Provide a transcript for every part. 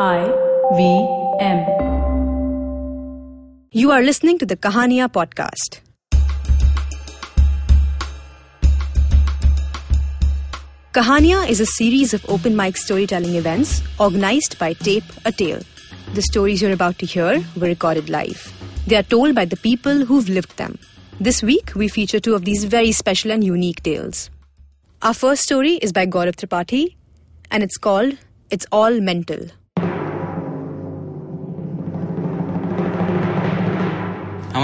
I V M. You are listening to the Kahaniya podcast. Kahaniya is a series of open mic storytelling events organized by Tape a Tale. The stories you're about to hear were recorded live. They are told by the people who've lived them. This week, we feature two of these very special and unique tales. Our first story is by Gaurav Tripathi, and it's called It's All Mental.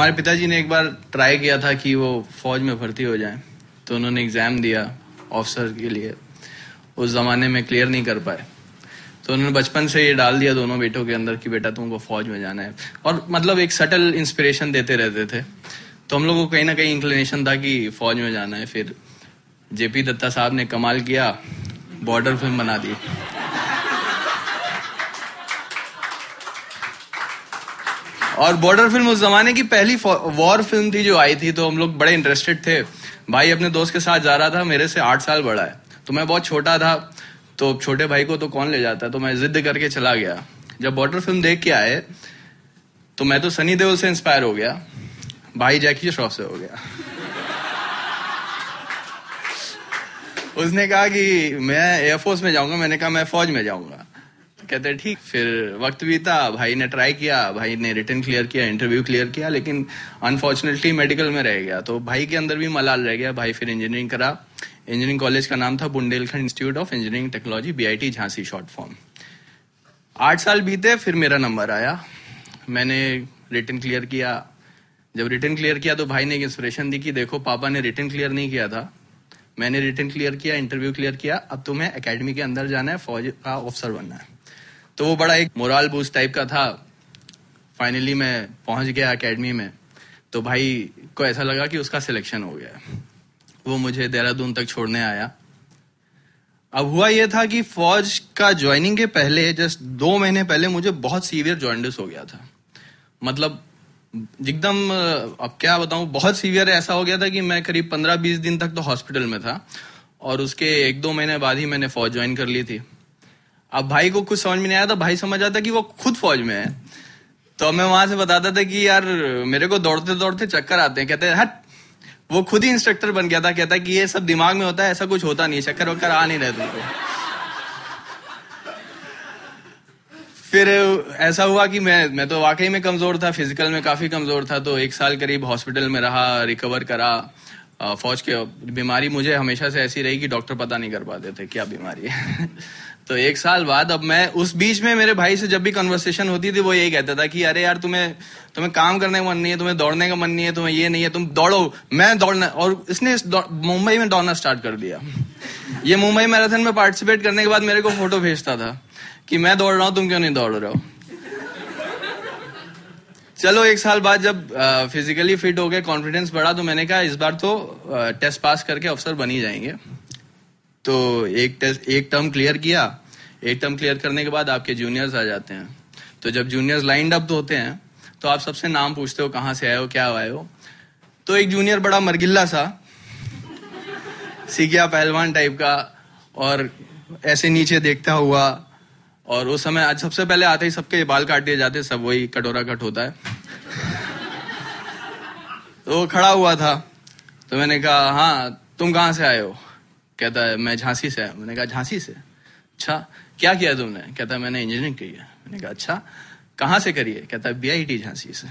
हमारे पिताजी ने एक बार try किया था कि वो फौज में भर्ती हो जाए तो उन्होंने एग्ज़ाम दिया ऑफिसर के लिए। उस जमाने में क्लियर नहीं कर पाए। तो उन्होंने बचपन से ये डाल दिया दोनों बेटों के अंदर कि बेटा तुमको फौज में जाना है। और मतलब एक सटल इंस्पिरेशन देते रहते थे। तो हम लोगों को कहीं ना कहीं इंक्लिनेशन था कि फौज में जाना है। फिर जेपी दत्ता साहब ने कमाल किया बॉर्डर फ़िल्म बना दी। और बॉर्डर फ़िल्म उस जमाने की पहली वॉर फ़िल्म थी जो आई थी तो हम लोग बड़े इंटरेस्टेड थे। भाई अपने दोस्त के साथ जा रहा था, मेरे से आठ साल बड़ा है। तो मैं बहुत छोटा था तो छोटे भाई को तो कौन ले जाता है? तो मैं जिद करके चला गया। जब बॉर्डर फ़िल्म देख के आए तो मैं तो सनी देओल से इंस्पायर हो गया। भाई जैकी श्रॉफ से हो गया। उसने कहा कि मैं एयरफोर्स में जाऊँगा, मैंने कहा मैं फौज में जाऊँगा। कहते ठीक, फिर वक्त बीता, भाई ने ट्राई किया, भाई ने रिटर्न क्लियर किया इंटरव्यू क्लियर किया, लेकिन अनफॉर्चुनेटली मेडिकल में रह गया। तो भाई के अंदर भी मलाल रह गया, भाई फिर इंजीनियरिंग करा। इंजीनियरिंग कॉलेज का नाम था Bundelkhand institute of engineering technology BIT Jhansi short form आठ साल बीते, फिर मेरा नंबर आया। मैंने रिटर्न क्लियर किया। जब रिटर्न क्लियर किया तो भाई ने एक इंस्पिरेशन दी कि देखो, पापा ने रिटर्न क्लियर नहीं किया था। मैंने रिटर्न क्लियर किया इंटरव्यू क्लियर किया। अब तुम्हें एकेडमी के अंदर जाना है, फौज का ऑफिसर बनना है। तो वो बड़ा एक मोरल बूस्ट टाइप का था। फाइनली मैं पहुँच गया एकेडमी में। तो भाई को ऐसा लगा कि उसका सिलेक्शन हो गया। वो मुझे देहरादून तक छोड़ने आया। अब हुआ यह था कि फौज का ज्वाइनिंग के पहले जस्ट दो महीने पहले मुझे बहुत सीवियर जॉइंडिस हो गया था। मतलब एकदम, अब क्या बताऊँ, बहुत सीवियर ऐसा हो गया था कि मैं करीब पंद्रह बीस दिन तक तो हॉस्पिटल में था। और उसके एक दो महीने बाद ही मैंने फौज ज्वाइन कर ली थी। अब भाई को कुछ समझ में नहीं आया था भाई समझ आता कि वो खुद फौज में है। तो मैं वहाँ से बताता था कि यार, मेरे को दौड़ते दौड़ते चक्कर आते हैं। कहते हैं, हट। वो खुद ही इंस्ट्रक्टर बन गया था, कहता कि ये सब दिमाग में होता है, ऐसा कुछ होता नहीं, चक्कर वक्कर आ नहीं रहे तुमको। फिर ऐसा हुआ कि मैं मैं तो वाकई में कमज़ोर था फ़िज़िकल में काफ़ी कमज़ोर था तो एक साल करीब हॉस्पिटल में रहा रिकवर करा। फौज के बीमारी मुझे हमेशा से ऐसी रही कि डॉक्टर पता नहीं कर पाते थे क्या बीमारी है। तो एक साल बाद अब मैं उस बीच में मेरे भाई से जब भी कन्वर्सेशन होती थी, वो यही कहता था कि, अरे यार, तुम्हें तुम्हें काम करने का मन नहीं है, तुम्हें दौड़ने का मन नहीं है, तुम्हें ये नहीं है, तुम दौड़ो, मैं दौड़ना और इसने मुंबई में दौड़ना स्टार्ट कर दिया। ये मुंबई मैराथन में पार्टिसिपेट करने के बाद मेरे को फ़ोटो भेजता था कि, मैं दौड़ रहा हूँ, तुम क्यों नहीं दौड़ रहे हो? चलो, एक साल बाद जब फिजिकली फिट हो गए कॉन्फिडेंस बढ़ा तो मैंने कहा, इस बार तो टेस्ट पास करके अफसर बन ही जाएँगे। तो एक टेस्ट एक टर्म क्लियर किया, एक टर्म क्लियर करने के बाद आपके जूनियर्स आ जाते हैं। तो जब जूनियर्स लाइंड अप होते हैं तो आप सबसे नाम पूछते हो, कहाँ से आए हो, क्या आए हो? तो एक जूनियर बड़ा मरगिल्ला सा, सीखिया पहलवान टाइप का, और ऐसे नीचे देखता हुआ, और उस समय आज सबसे पहले आते ही सबके बाल काट दिए जाते, सब वही कटोरा कट होता है। तो वो खड़ा हुआ था तो मैंने कहा हाँ तुम कहाँ से आए हो? कहता है, मैं झांसी से मैंने कहा, झांसी से? अच्छा क्या किया तुमने? कहता है, मैंने इंजीनियरिंग की है। मैंने कहा अच्छा कहाँ से करी है? कहता है बी झांसी से।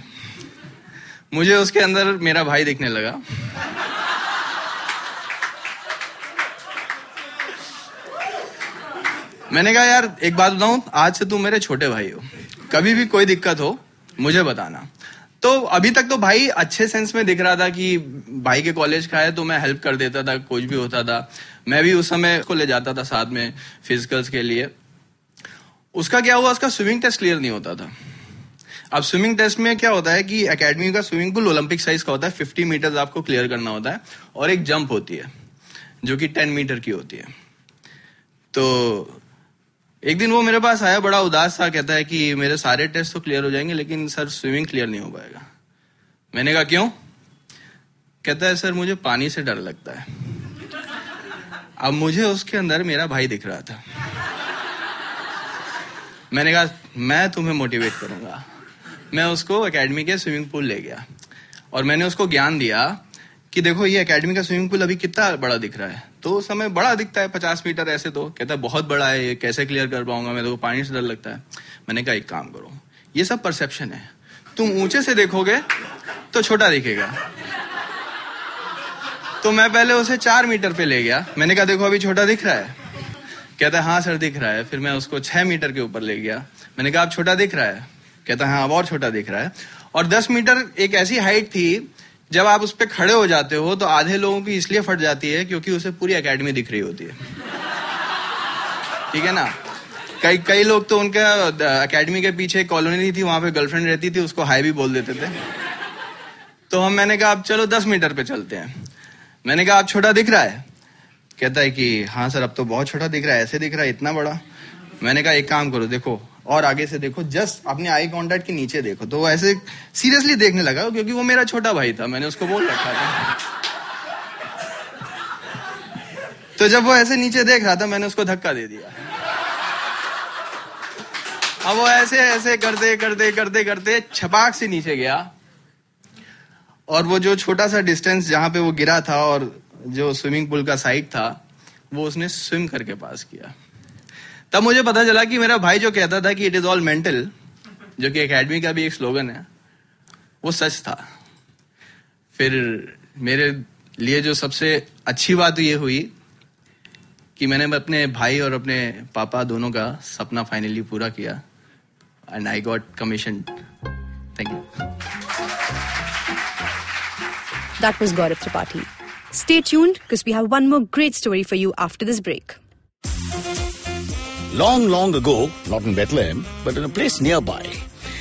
मुझे उसके अंदर मेरा भाई दिखने लगा। मैंने कहा, यार, एक बात बताऊँ, आज से तुम मेरे छोटे भाई हो। कभी भी कोई दिक्कत हो, मुझे बताना। तो अभी तक तो भाई अच्छे सेंस में दिख रहा था कि भाई के कॉलेज का है तो मैं हेल्प कर देता था, कुछ भी होता था। मैं भी उस समय को ले जाता था साथ में फिजिकल्स के लिए। उसका क्या हुआ? उसका स्विमिंग टेस्ट क्लियर नहीं होता था। अब स्विमिंग टेस्ट में क्या होता है कि एकेडमी का स्विमिंग पूल ओलंपिक साइज़ का होता है। फिफ्टी मीटर आपको क्लियर करना होता है और एक जंप होती है, जो कि टेन मीटर की होती है। तो एक दिन वो मेरे पास आया, बड़ा उदास था, कहता है कि मेरे सारे टेस्ट तो क्लियर हो जाएँगे, लेकिन सर स्विमिंग क्लियर नहीं हो पाएगा। मैंने कहा, क्यों? कहता है, सर, मुझे पानी से डर लगता है। अब मुझे उसके अंदर मेरा भाई दिख रहा था। मैंने कहा, मैं तुम्हें मोटिवेट करूँगा। मैं उसको एकेडमी के स्विमिंग पूल ले गया। और मैंने उसको ज्ञान दिया कि देखो, ये एकेडमी का स्विमिंग पूल अभी कितना बड़ा दिख रहा है। तो उस समय बड़ा दिखता है, पचास मीटर ऐसे तो। कहता है, बहुत बड़ा है, ये कैसे क्लियर कर पाऊँगा मैं? तो पानी से डर लगता है। मैंने कहा, एक काम करो, ये सब परसेप्शन है। तुम ऊँचे से देखोगे तो छोटा दिखेगा। तो मैं पहले उसे चार मीटर पे ले गया। मैंने कहा, देखो, अभी छोटा दिख रहा है। कहता है हाँ सर, दिख रहा है। फिर मैं उसको छह मीटर के ऊपर ले गया। मैंने कहा अब छोटा दिख रहा है? कहता है हाँ अब और छोटा दिख रहा है। और दस मीटर एक ऐसी हाइट थी, जब आप उस पर खड़े हो जाते हो तो आधे लोगों की इसलिए फट जाती है क्योंकि उसे पूरी अकेडमी दिख रही होती है। ठीक है ना? कई कई लोग तो उनका अकेडमी के पीछे कॉलोनी थी, वहाँ पे गर्लफ्रेंड रहती थी, उसको हाई भी बोल देते थे। तो हम, मैंने कहा, अब चलो, दस मीटर पे चलते हैं। मैंने कहा, आप छोटा दिख रहा है? कहता है कि हाँ सर, अब तो बहुत छोटा दिख रहा है, ऐसे दिख रहा है, इतना बड़ा। मैंने कहा, एक काम करो, देखो, और आगे से देखो, जस्ट अपने आई कॉन्टेक्ट के नीचे देखो। तो वो ऐसे सीरियसली देखने लगा, क्योंकि वो मेरा छोटा भाई था, मैंने उसको बोल रखा था। तो जब वो ऐसे नीचे देख रहा था, मैंने उसको धक्का दे दिया। अब वो ऐसे ऐसे करते करते करते करते छपाक से नीचे गया। और वो जो छोटा सा डिस्टेंस जहाँ पे वो गिरा था और जो स्विमिंग पूल का साइड था, वो उसने स्विम करके पास किया। तब मुझे पता चला कि मेरा भाई जो कहता था कि इट इज़ ऑल मेंटल जो कि एकेडमी का भी एक स्लोगन है, वो सच था। फिर मेरे लिए जो सबसे अच्छी बात ये हुई कि मैंने अपने भाई और अपने पापा दोनों का सपना फाइनली पूरा किया and I got commission thank you That was Gaurav Tripathi. Stay tuned because we have one more great story for you after this break. Long, long ago, not in Bethlehem, but in a place nearby,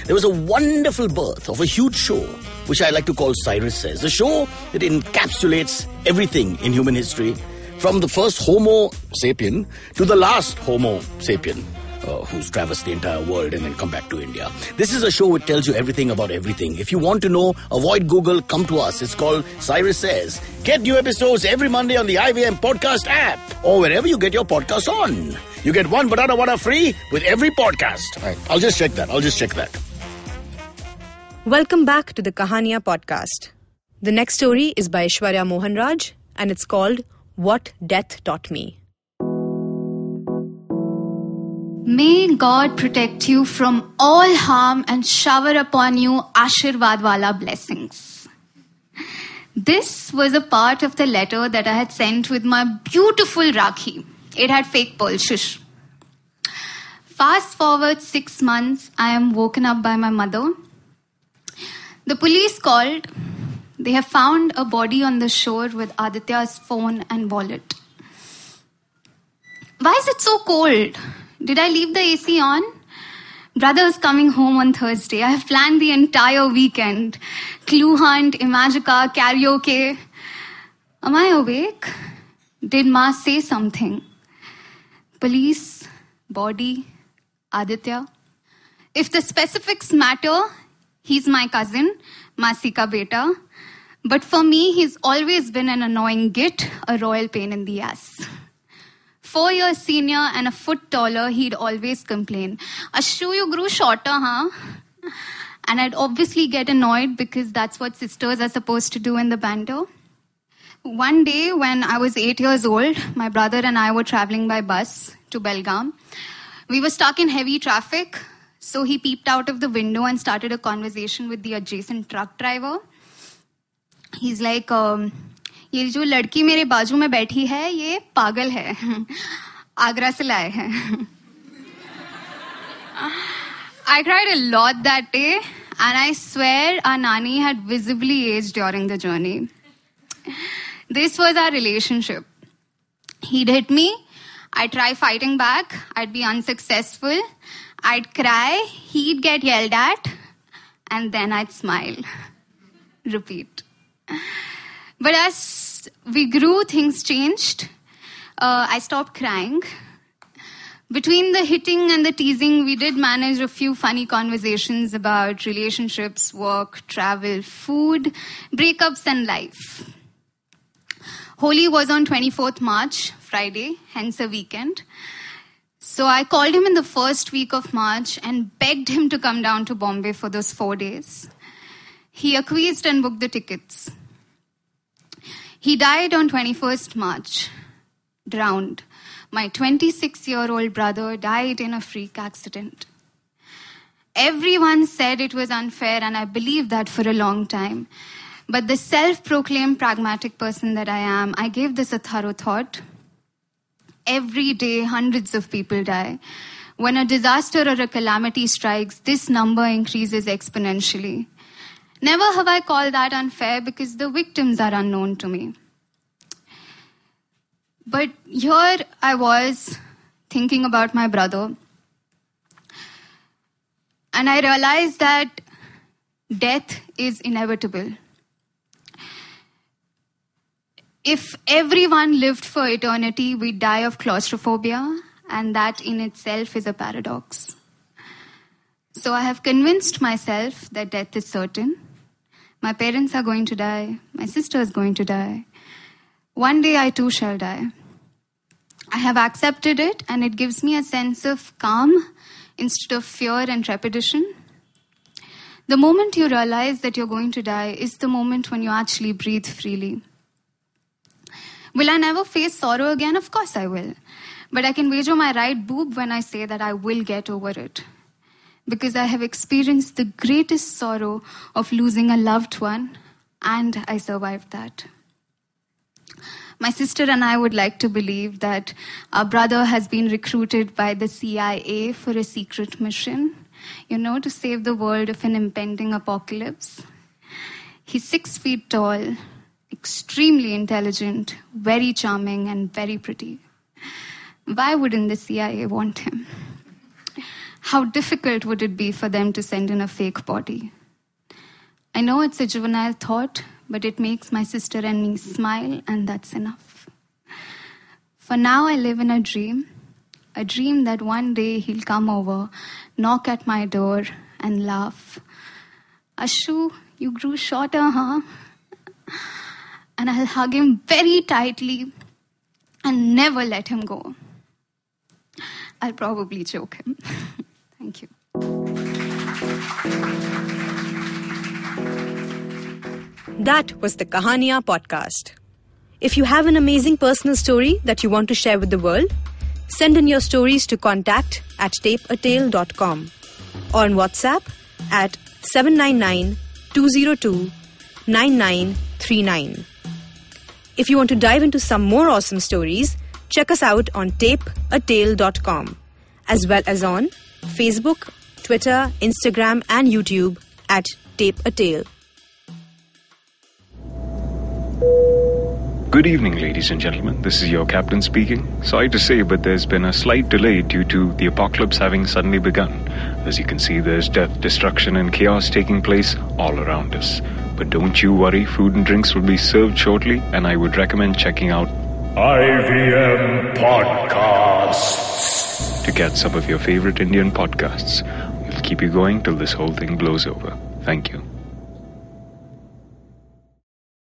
there was a wonderful birth of a huge show, which I like to call Cyrus Says. A show that encapsulates everything in human history, from the first Homo sapien to the last Homo sapien. Uh, who's traversed the entire world and then come back to India. This is a show which tells you everything about everything. If you want to know, avoid Google, come to us. It's called Cyrus Says. Get new episodes every Monday on the IVM Podcast app or wherever you get your podcasts on. You get one banana vada free with every podcast. Right. I'll just check that. I'll just check that. Welcome back to the Kahaniya podcast. The next story is by Aishwarya Mohanraj and it's called What Death Taught Me. May God protect you from all harm and shower upon you Ashirvad wala blessings. This was a part of the letter that I had sent with my beautiful Rakhi. It had fake pearl. Fast forward six months, I am woken up by my mother. The police called. They have found a body on the shore with Aditya's phone and wallet. Why is it so cold? Did I leave the AC on? Brother is coming home on Thursday. I have planned the entire weekend. Clue hunt, Imagica, karaoke. Am I awake? Did Ma say something? Police, body, Aditya. If the specifics matter, he's my cousin, Masika Beta. But for me, he's always been an annoying git, a royal pain in the ass. Four years senior and a foot taller, he'd always complain, Ashu, you grew shorter, huh? And I'd obviously get annoyed because that's what sisters are supposed to do in the banter. One day, when I was eight years old, my brother and I were traveling by bus to Belgaum. We were stuck in heavy traffic, so he peeped out of the window and started a conversation with the adjacent truck driver. He's like, um, ये जो लड़की मेरे बाजू में बैठी है, ये पागल है। आगरा से लाए हैं। I cried lot that day and I swear a Nani had visibly aged during the journey this was our relationship he date me I tried fighting back I'd be unsuccessful I'd cry he get yell that and then I'd smile repeat But as we grew, things changed. Uh, I stopped crying. Between the hitting and the teasing, we did manage a few funny conversations about relationships, work, travel, food, breakups, and life. Holi was on 24th March, Friday, hence a weekend. So I called him in the first week of March and begged him to come down to Bombay for those four days. He acquiesced and booked the tickets. He died on 21st March, drowned. My 26 year old brother died in a freak accident. Everyone said it was unfair, and I believed that for a long time. But the self proclaimed pragmatic person that I am, I gave this a thorough thought. Every day, hundreds of people die. When a disaster or a calamity strikes, this number increases exponentially. Never have I called that unfair because the victims are unknown to me. But here I was thinking about my brother, and I realized that death is inevitable. If everyone lived for eternity, we'd die of claustrophobia, and that in itself is a paradox. So I have convinced myself that death is certain. My parents are going to die, my sister is going to die. One day I too shall die. I have accepted it, and it gives me a sense of calm instead of fear and trepidation. The moment you realize that you're going to die is the moment when you actually breathe freely. Will I never face sorrow again? Of course I will. But I can wager my right boob when I say that I will get over it. Because I have experienced the greatest sorrow of losing a loved one, and I survived that. My sister and I would like to believe that our brother has been recruited by the CIA for a secret mission, you know, to save the world of an impending apocalypse. He's six feet tall, extremely intelligent, very charming, and very pretty. Why wouldn't the CIA want him? How difficult would it be for them to send in a fake body? I know it's a juvenile thought, but it makes my sister and me smile, and that's enough. For now, I live in a dream a dream that one day he'll come over, knock at my door, and laugh. Ashu, you grew shorter, huh? And I'll hug him very tightly and never let him go. I'll probably choke him. Thank you. That was the Kahaniya podcast. If you have an amazing personal story that you want to share with the world, send in your stories to contact at tapeatale.com or on WhatsApp at 799 202 9939. If you want to dive into some more awesome stories, check us out on tapeatale.com as well as on Facebook, Twitter, Instagram, and YouTube at Tape a Tale. Good evening, ladies and gentlemen. This is your captain speaking. Sorry to say, but there's been a slight delay due to the apocalypse having suddenly begun. As you can see, there's death, destruction, and chaos taking place all around us. But don't you worry, food and drinks will be served shortly, and I would recommend checking out IVM Podcasts. to get some of your favorite Indian podcasts. We'll keep you going till this whole thing blows over. Thank you.